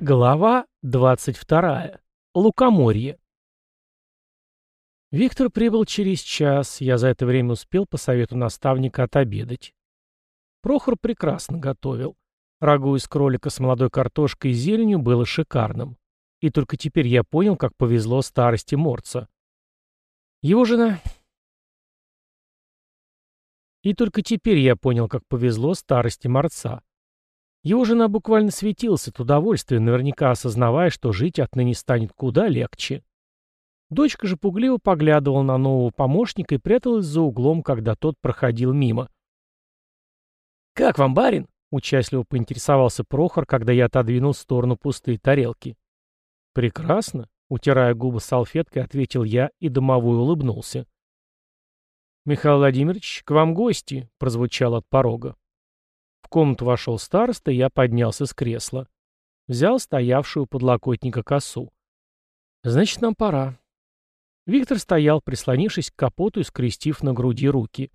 Глава 22. Лукоморье. Виктор прибыл через час, я за это время успел по совету наставника отобедать. Прохор прекрасно готовил. Рагу из кролика с молодой картошкой и зеленью было шикарным. И только теперь я понял, как повезло старости Морца. Его жена... И только теперь я понял, как повезло старости Морца. Его жена буквально светилась от удовольствия, наверняка осознавая, что жить отныне станет куда легче. Дочка же пугливо поглядывала на нового помощника и пряталась за углом, когда тот проходил мимо. «Как вам, барин?» — участливо поинтересовался Прохор, когда я отодвинул в сторону пустые тарелки. «Прекрасно», — утирая губы салфеткой, ответил я, и домовой улыбнулся. «Михаил Владимирович, к вам гости», — прозвучал от порога. Комнату вошел староста, я поднялся с кресла. Взял стоявшую подлокотника косу. «Значит, нам пора». Виктор стоял, прислонившись к капоту и скрестив на груди руки.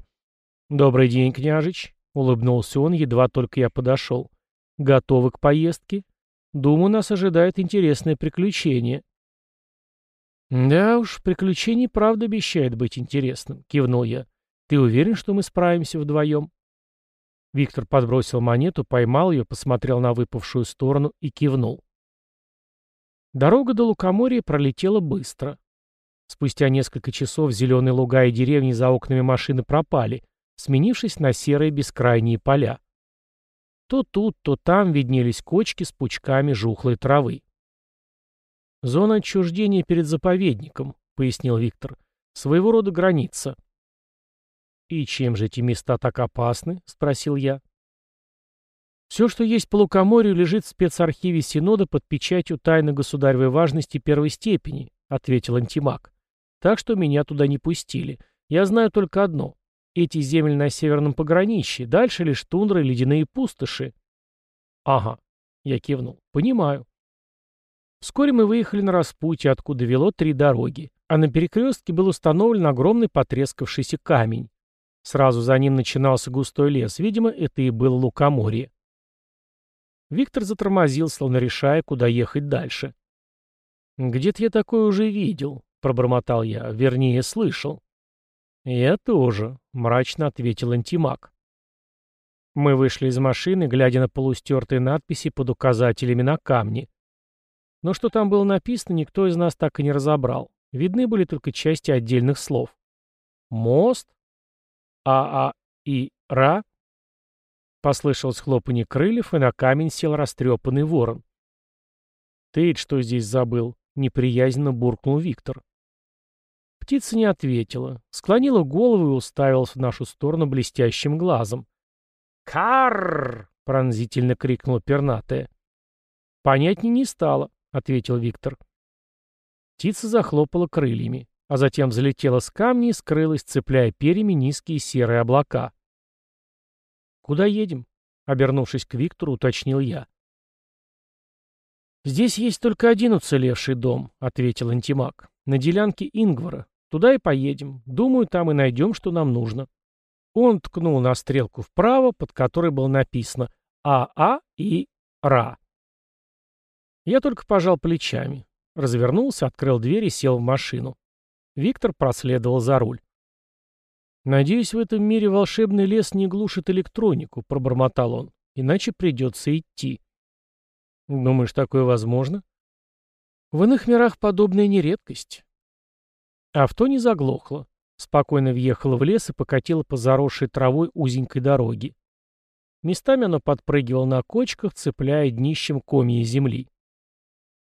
«Добрый день, княжич», — улыбнулся он, едва только я подошел. «Готовы к поездке? Думаю, нас ожидает интересное приключение». «Да уж, приключение правда обещает быть интересным», — кивнул я. «Ты уверен, что мы справимся вдвоем?» Виктор подбросил монету, поймал ее, посмотрел на выпавшую сторону и кивнул. Дорога до Лукоморья пролетела быстро. Спустя несколько часов зеленые луга и деревни за окнами машины пропали, сменившись на серые бескрайние поля. То тут, то там виднелись кочки с пучками жухлой травы. «Зона отчуждения перед заповедником», — пояснил Виктор. «Своего рода граница. «И чем же эти места так опасны?» — спросил я. «Все, что есть по Лукоморью, лежит в спецархиве Синода под печатью тайны государевой важности первой степени», — ответил антимаг. «Так что меня туда не пустили. Я знаю только одно. Эти земли на северном пограничье, дальше лишь тундра и ледяные пустоши». «Ага», — я кивнул. «Понимаю». Вскоре мы выехали на распутье, откуда вело три дороги, а на перекрестке был установлен огромный потрескавшийся камень. Сразу за ним начинался густой лес, видимо, это и было лукоморье. Виктор затормозил, словно решая, куда ехать дальше. «Где-то я такое уже видел», — пробормотал я, вернее, слышал. «Я тоже», — мрачно ответил антимаг. Мы вышли из машины, глядя на полустертые надписи под указателями на камне. Но что там было написано, никто из нас так и не разобрал. Видны были только части отдельных слов. «Мост», а-а и Ра? Послышалось хлопанье крыльев, и на камень сел растрепанный ворон. «Ты что здесь забыл?» — неприязненно буркнул Виктор. Птица не ответила, склонила голову и уставилась в нашу сторону блестящим глазом. «Карр!» — пронзительно крикнула пернатая. «Понятней не стало», — ответил Виктор. Птица захлопала крыльями а затем взлетела с камня и скрылась, цепляя перьями низкие серые облака. «Куда едем?» — обернувшись к Виктору, уточнил я. «Здесь есть только один уцелевший дом», — ответил антимаг. «На делянке Ингвара. Туда и поедем. Думаю, там и найдем, что нам нужно». Он ткнул на стрелку вправо, под которой было написано «АА» и «РА». Я только пожал плечами. Развернулся, открыл дверь и сел в машину. Виктор проследовал за руль. «Надеюсь, в этом мире волшебный лес не глушит электронику», — пробормотал он. «Иначе придется идти». «Думаешь, такое возможно?» «В иных мирах подобная не редкость». Авто не заглохло. Спокойно въехало в лес и покатило по заросшей травой узенькой дороге. Местами оно подпрыгивало на кочках, цепляя днищем комья земли.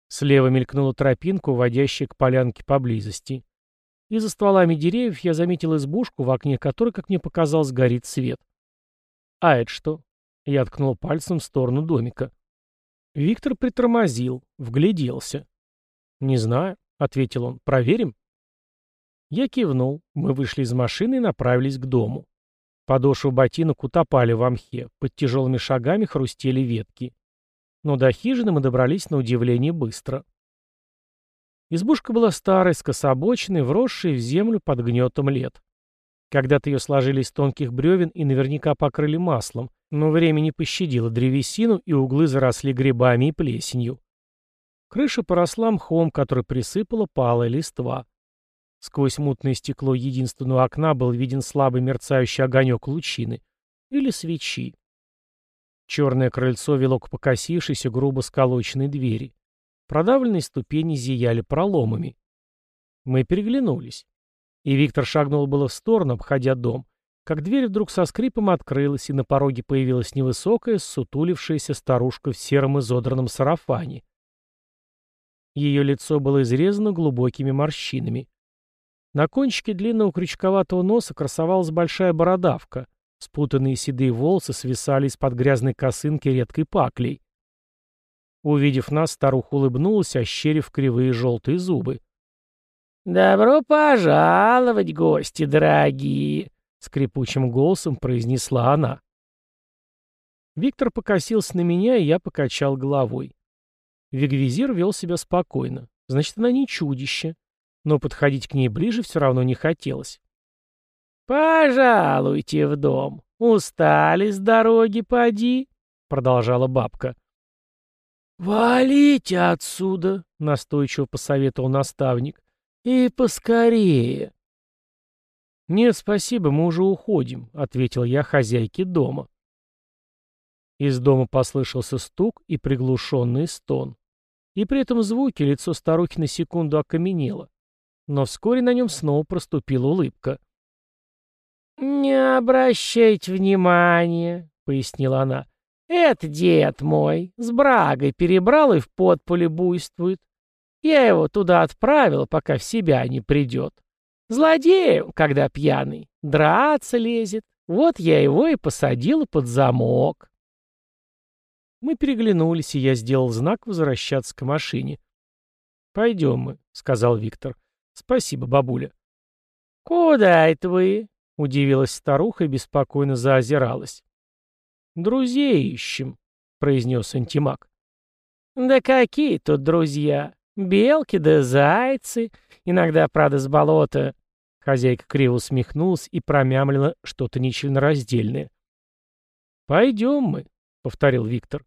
Слева мелькнула тропинка, уводящая к полянке поблизости и за стволами деревьев я заметил избушку, в окне которой, как мне показалось, горит свет. «А это что?» Я ткнул пальцем в сторону домика. Виктор притормозил, вгляделся. «Не знаю», — ответил он. «Проверим?» Я кивнул. Мы вышли из машины и направились к дому. Подошвы ботинок утопали в мхе, под тяжелыми шагами хрустели ветки. Но до хижины мы добрались на удивление быстро. Избушка была старой, скособоченной, вросшей в землю под гнетом лет. Когда-то ее сложили из тонких бревен и наверняка покрыли маслом, но время не пощадило древесину, и углы заросли грибами и плесенью. Крыша поросла мхом, который присыпала палая листва. Сквозь мутное стекло единственного окна был виден слабый мерцающий огонек лучины. Или свечи. Черное крыльцо вело к покосившейся, грубо сколоченной двери. Продавленные ступени зияли проломами. Мы переглянулись. И Виктор шагнул было в сторону, обходя дом, как дверь вдруг со скрипом открылась, и на пороге появилась невысокая, сутулившаяся старушка в сером изодранном сарафане. Ее лицо было изрезано глубокими морщинами. На кончике длинного крючковатого носа красовалась большая бородавка. Спутанные седые волосы свисали из-под грязной косынки редкой паклей. Увидев нас, старуха улыбнулась, ощерив кривые желтые зубы. «Добро пожаловать, гости дорогие!» — скрипучим голосом произнесла она. Виктор покосился на меня, и я покачал головой. Вигвизир вел себя спокойно. Значит, она не чудище. Но подходить к ней ближе все равно не хотелось. «Пожалуйте в дом. Устали с дороги, поди», — продолжала бабка. «Валите отсюда», — настойчиво посоветовал наставник. «И поскорее». «Нет, спасибо, мы уже уходим», — ответил я хозяйке дома. Из дома послышался стук и приглушенный стон. И при этом звуке лицо старухи на секунду окаменело. Но вскоре на нем снова проступила улыбка. «Не обращайте внимания», — пояснила она. «Это дед мой, с брагой перебрал и в подполе буйствует. Я его туда отправил, пока в себя не придет. Злодей, когда пьяный, драться лезет. Вот я его и посадил под замок». Мы переглянулись, и я сделал знак возвращаться к машине. «Пойдем мы», — сказал Виктор. «Спасибо, бабуля». «Куда это вы?» — удивилась старуха и беспокойно заозиралась. «Друзей ищем», — произнес антимаг. «Да какие тут друзья? Белки да зайцы. Иногда, правда, с болота...» Хозяйка криво усмехнулась и промямлила что-то нечленораздельное. «Пойдем мы», — повторил Виктор.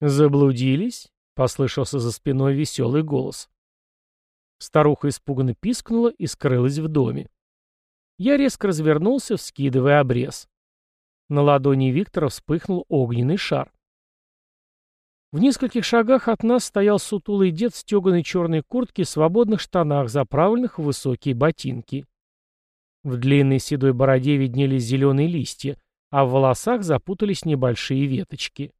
«Заблудились?» — послышался за спиной веселый голос. Старуха испуганно пискнула и скрылась в доме. Я резко развернулся, вскидывая обрез. На ладони Виктора вспыхнул огненный шар. В нескольких шагах от нас стоял сутулый дед в стеганой черной куртке и свободных штанах, заправленных в высокие ботинки. В длинной седой бороде виднелись зеленые листья, а в волосах запутались небольшие веточки.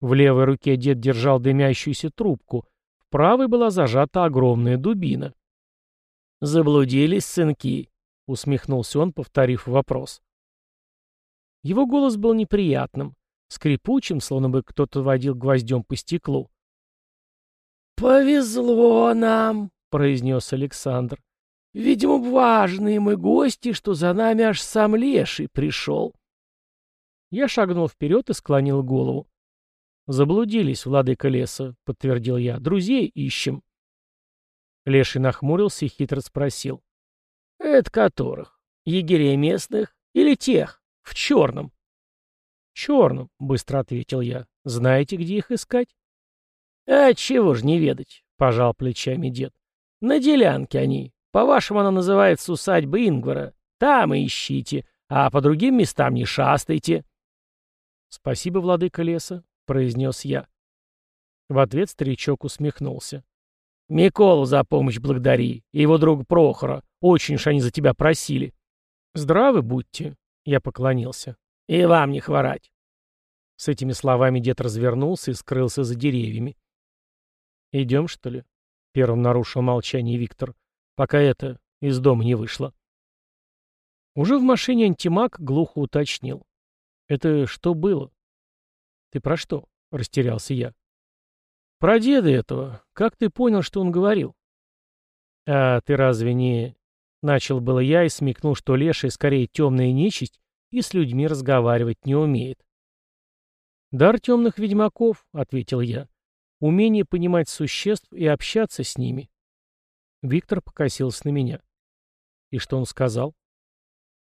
В левой руке дед держал дымящуюся трубку, в правой была зажата огромная дубина. «Заблудились сынки», — усмехнулся он, повторив вопрос. Его голос был неприятным, скрипучим, словно бы кто-то водил гвоздем по стеклу. «Повезло нам», — произнес Александр. «Видимо, важные мы гости, что за нами аж сам леший пришел». Я шагнул вперед и склонил голову. «Заблудились, владыка леса», — подтвердил я. «Друзей ищем». Леший нахмурился и хитро спросил. «Это которых? Егерей местных или тех? В черном?» «Черном», — быстро ответил я. «Знаете, где их искать?» «А чего ж не ведать?» — пожал плечами дед. «На делянке они. По-вашему, она называется усадьба Ингвара. Там и ищите, а по другим местам не шастайте». «Спасибо, владыка леса», — произнес я. В ответ старичок усмехнулся. «Миколу за помощь благодари, и его друга Прохора. Очень уж они за тебя просили». «Здравы будьте», — я поклонился. «И вам не хворать». С этими словами дед развернулся и скрылся за деревьями. «Идем, что ли?» — первым нарушил молчание Виктор. «Пока это из дома не вышло». Уже в машине антимаг глухо уточнил. «Это что было?» «Ты про что?» — растерялся я. «Про деда этого. Как ты понял, что он говорил?» «А ты разве не...» Начал было я и смекнул, что леший скорее темная нечисть и с людьми разговаривать не умеет. «Дар темных ведьмаков», — ответил я. «Умение понимать существ и общаться с ними». Виктор покосился на меня. «И что он сказал?»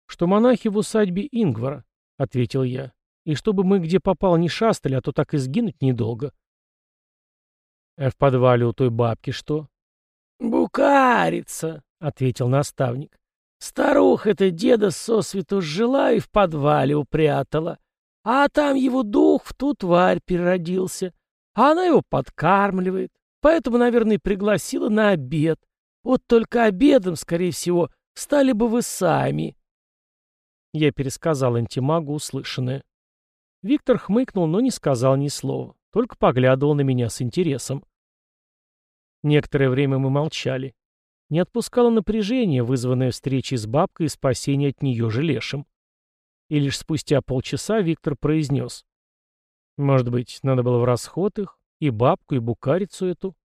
«Что монахи в усадьбе Ингвара», — ответил я. И чтобы мы где попал не шастали, а то так и сгинуть недолго. А в подвале у той бабки что? «Букарица», — ответил наставник. «Старуха эта деда сосвету сжила и в подвале упрятала. А там его дух в ту тварь переродился. А она его подкармливает. Поэтому, наверное, пригласила на обед. Вот только обедом, скорее всего, стали бы вы сами». Я пересказал антимагу услышанное. Виктор хмыкнул, но не сказал ни слова, только поглядывал на меня с интересом. Некоторое время мы молчали. Не отпускало напряжение, вызванное встречей с бабкой и спасение от нее же лешим. И лишь спустя полчаса Виктор произнес. «Может быть, надо было в расход их? И бабку, и букарицу эту?»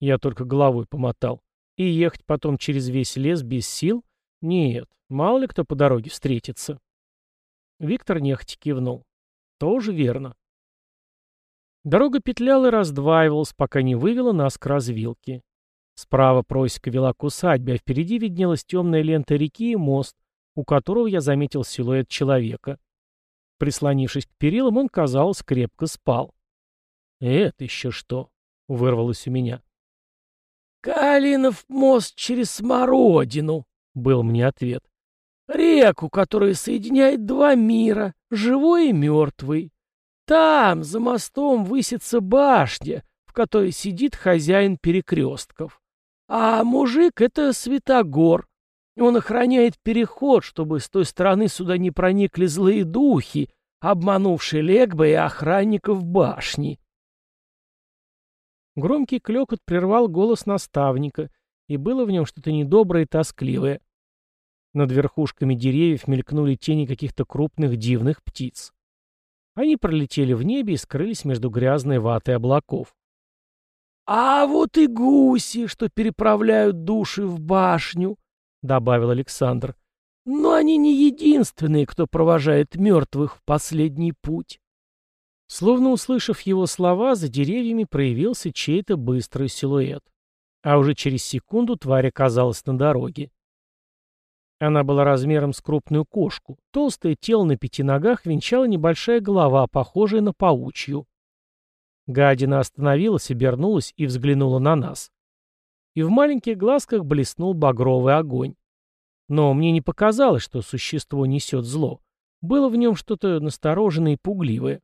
Я только головой помотал. И ехать потом через весь лес без сил? Нет, мало ли кто по дороге встретится. Виктор нехотя кивнул. Тоже верно. Дорога петляла и раздваивалась, пока не вывела нас к развилке. Справа просека вела к усадьбе, а впереди виднелась темная лента реки и мост, у которого я заметил силуэт человека. Прислонившись к перилам, он, казалось, крепко спал. «Это еще что?» — вырвалось у меня. «Калинов мост через Смородину», — был мне ответ. «Реку, которая соединяет два мира, живой и мертвый. Там, за мостом, высится башня, в которой сидит хозяин перекрестков. А мужик — это Святогор. Он охраняет переход, чтобы с той стороны сюда не проникли злые духи, обманувшие Легба и охранников башни. Громкий клёкот прервал голос наставника, и было в нем что-то недоброе и тоскливое. Над верхушками деревьев мелькнули тени каких-то крупных дивных птиц. Они пролетели в небе и скрылись между грязной ватой облаков. «А вот и гуси, что переправляют души в башню», — добавил Александр. «Но они не единственные, кто провожает мертвых в последний путь». Словно услышав его слова, за деревьями проявился чей-то быстрый силуэт. А уже через секунду тварь оказалась на дороге. Она была размером с крупную кошку. Толстое тело на пяти ногах венчала небольшая голова, похожая на паучью. Гадина остановилась, обернулась и взглянула на нас. И в маленьких глазках блеснул багровый огонь. Но мне не показалось, что существо несет зло. Было в нем что-то настороженное и пугливое.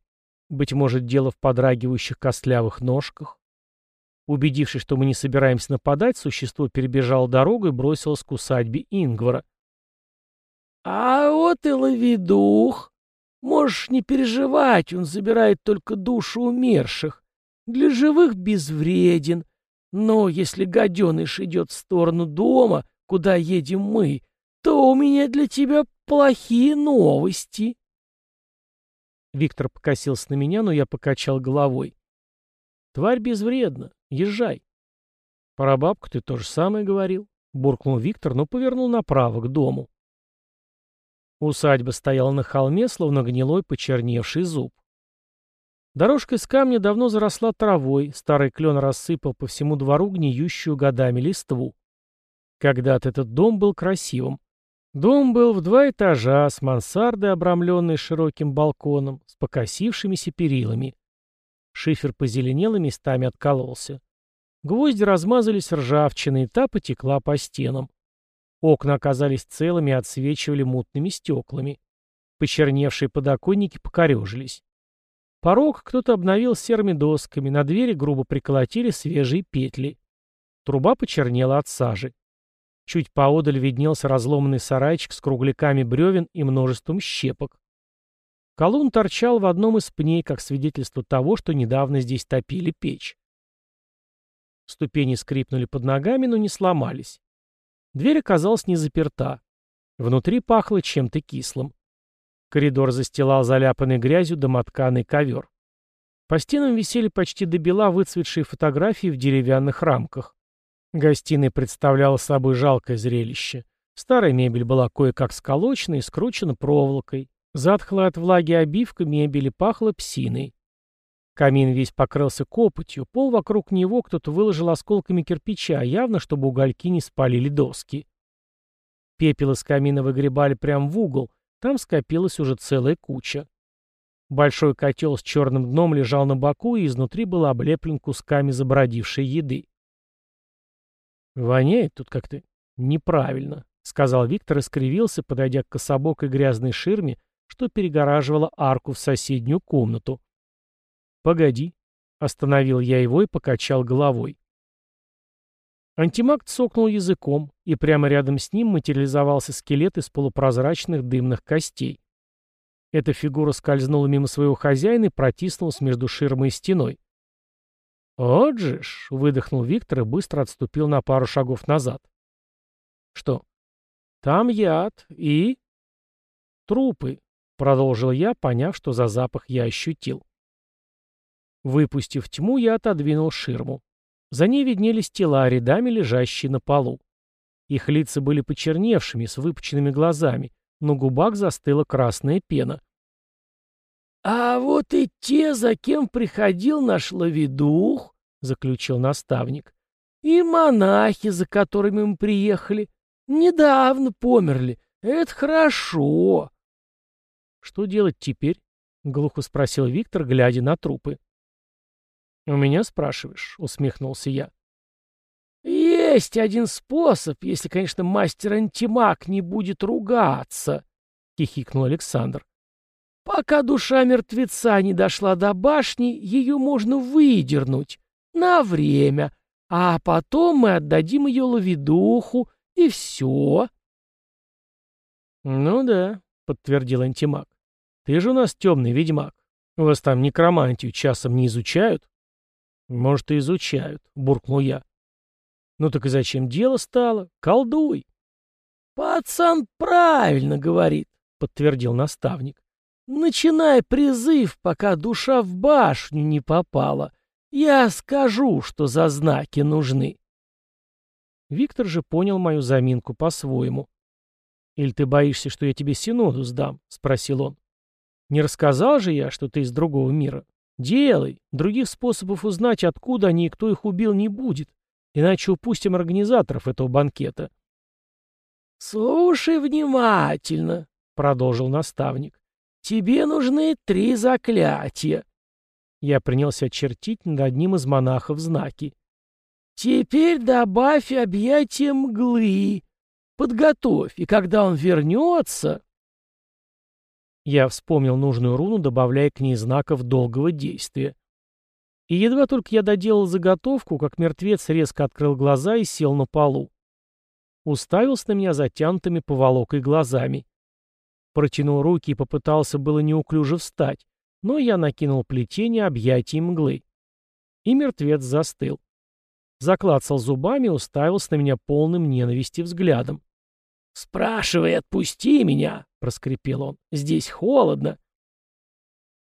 Быть может, дело в подрагивающих костлявых ножках? Убедившись, что мы не собираемся нападать, существо перебежало дорогу и бросилось к усадьбе Ингвара. «А вот и ловидух. Можешь не переживать, он забирает только душу умерших. Для живых безвреден. Но если гаденыш идет в сторону дома, куда едем мы, то у меня для тебя плохие новости». Виктор покосился на меня, но я покачал головой. «Тварь безвредна. Езжай». «Про бабку ты то же самое говорил», — буркнул Виктор, но повернул направо, к дому. Усадьба стояла на холме, словно гнилой почерневший зуб. Дорожка из камня давно заросла травой, старый клен рассыпал по всему двору гниющую годами листву. Когда-то этот дом был красивым. Дом был в два этажа, с мансардой, обрамленной широким балконом, с покосившимися перилами. Шифер позеленел и местами откололся. Гвозди размазались ржавчиной, и та потекла по стенам. Окна оказались целыми и отсвечивали мутными стеклами. Почерневшие подоконники покорежились. Порог кто-то обновил серыми досками, на двери грубо приколотили свежие петли. Труба почернела от сажи. Чуть поодаль виднелся разломанный сарайчик с кругляками бревен и множеством щепок. Колун торчал в одном из пней, как свидетельство того, что недавно здесь топили печь. Ступени скрипнули под ногами, но не сломались. Дверь оказалась не заперта. Внутри пахло чем-то кислым. Коридор застилал заляпанной грязью домотканый ковер. По стенам висели почти до бела выцветшие фотографии в деревянных рамках. Гостиная представляла собой жалкое зрелище. Старая мебель была кое-как сколочена и скручена проволокой. Затхлая от влаги обивка мебели пахла псиной. Камин весь покрылся копотью, пол вокруг него кто-то выложил осколками кирпича, явно, чтобы угольки не спалили доски. Пепел из камина выгребали прямо в угол, там скопилась уже целая куча. Большой котел с черным дном лежал на боку и изнутри был облеплен кусками забродившей еды. «Воняет тут как-то неправильно», — сказал Виктор и скривился, подойдя к кособокой грязной ширме, что перегораживала арку в соседнюю комнату. «Погоди», — остановил я его и покачал головой. Антимаг цокнул языком, и прямо рядом с ним материализовался скелет из полупрозрачных дымных костей. Эта фигура скользнула мимо своего хозяина и протиснулась между ширмой и стеной. «Вот же ж!» — выдохнул Виктор и быстро отступил на пару шагов назад. «Что?» «Там яд и...» «Трупы», — продолжил я, поняв, что за запах я ощутил. Выпустив тьму, я отодвинул ширму. За ней виднелись тела, рядами лежащие на полу. Их лица были почерневшими, с выпученными глазами, на губах застыла красная пена. «А вот и те, за кем приходил наш ловидух», — заключил наставник, — «и монахи, за которыми мы приехали, недавно померли. Это хорошо». «Что делать теперь?» — глухо спросил Виктор, глядя на трупы. «У меня спрашиваешь?» — усмехнулся я. «Есть один способ, если, конечно, мастер-антимаг не будет ругаться», — хихикнул Александр. «Пока душа мертвеца не дошла до башни, ее можно выдернуть. На время. А потом мы отдадим ее ловидуху, и все». «Ну да», — подтвердил антимаг. «Ты же у нас темный ведьмак. Вас там некромантию часом не изучают?» «Может, и изучают», — буркнул я. «Ну так и зачем дело стало? Колдуй!» «Пацан правильно говорит», — подтвердил наставник. «Начинай призыв, пока душа в башню не попала. Я скажу, что за знаки нужны». Виктор же понял мою заминку по-своему. «Или ты боишься, что я тебе синоду сдам?» — спросил он. «Не рассказал же я, что ты из другого мира? Делай. Других способов узнать, откуда они и кто их убил, не будет. Иначе упустим организаторов этого банкета. «Слушай внимательно», — продолжил наставник. «Тебе нужны три заклятия». Я принялся чертить над одним из монахов знаки. «Теперь добавь объятие мглы. Подготовь, и когда он вернется...» Я вспомнил нужную руну, добавляя к ней знаков долгого действия. И едва только я доделал заготовку, как мертвец резко открыл глаза и сел на полу. Уставился на меня затянутыми поволокой глазами. Протянул руки и попытался было неуклюже встать, но я накинул плетение объятий мглы. И мертвец застыл. Заклацал зубами и уставился на меня полным ненависти взглядом. «Спрашивай, отпусти меня!» — проскрипел он. «Здесь холодно».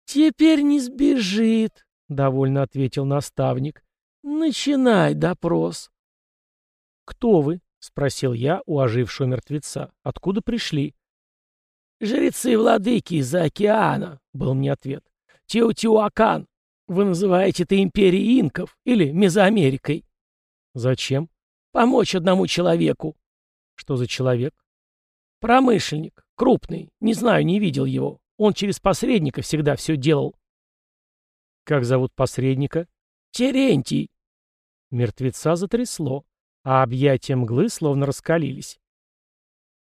«Теперь не сбежит», — довольно ответил наставник. «Начинай допрос». «Кто вы?» — спросил я у ожившего мертвеца. «Откуда пришли?» «Жрецы-владыки из-за океана», — был мне ответ. «Теотиуакан. Вы называете это империей инков или Мезоамерикой». «Зачем?» «Помочь одному человеку». «Что за человек?» «Промышленник. Крупный. Не знаю, не видел его. Он через посредника всегда все делал». «Как зовут посредника?» «Терентий». Мертвеца затрясло, а объятия мглы словно раскалились.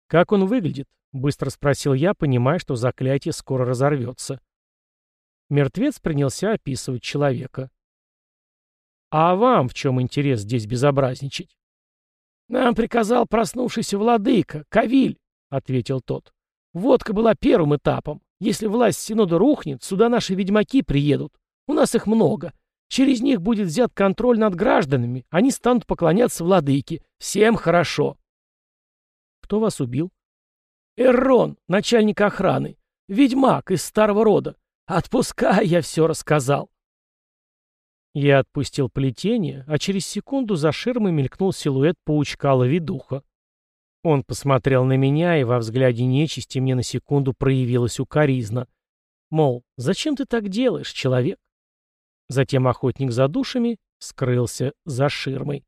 «Как он выглядит?» — быстро спросил я, понимая, что заклятие скоро разорвется. Мертвец принялся описывать человека. «А вам в чем интерес здесь безобразничать?» «Нам приказал проснувшийся владыка, Кавиль», — ответил тот. «Водка была первым этапом. Если власть Синода рухнет, сюда наши ведьмаки приедут. У нас их много. Через них будет взят контроль над гражданами. Они станут поклоняться владыке. Всем хорошо». «Кто вас убил?» «Эррон, начальник охраны. Ведьмак из старого рода. Отпускай, я все рассказал». Я отпустил плетение, а через секунду за ширмой мелькнул силуэт паучка-ловидуха. Он посмотрел на меня, и во взгляде нечисти мне на секунду проявилась укоризна. Мол, зачем ты так делаешь, человек? Затем охотник за душами скрылся за ширмой.